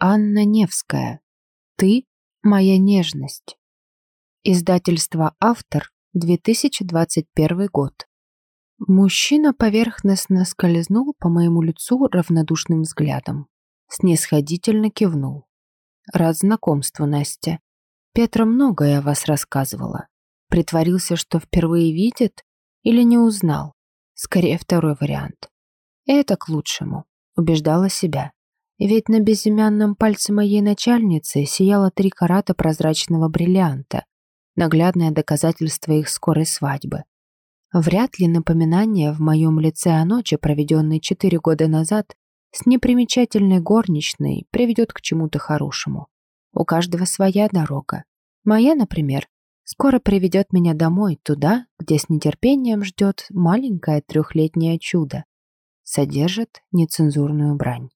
Анна Невская. Ты – моя нежность. Издательство «Автор», 2021 год. Мужчина поверхностно скользнул по моему лицу равнодушным взглядом. Снисходительно кивнул. Рад знакомству, Настя. Петра многое о вас рассказывала. Притворился, что впервые видит или не узнал. Скорее, второй вариант. Это к лучшему, убеждала себя. Ведь на безымянном пальце моей начальницы сияло три карата прозрачного бриллианта, наглядное доказательство их скорой свадьбы. Вряд ли напоминание в моем лице о ночи, проведенной четыре года назад, с непримечательной горничной приведет к чему-то хорошему. У каждого своя дорога. Моя, например, скоро приведет меня домой, туда, где с нетерпением ждет маленькое трехлетнее чудо. Содержит нецензурную брань.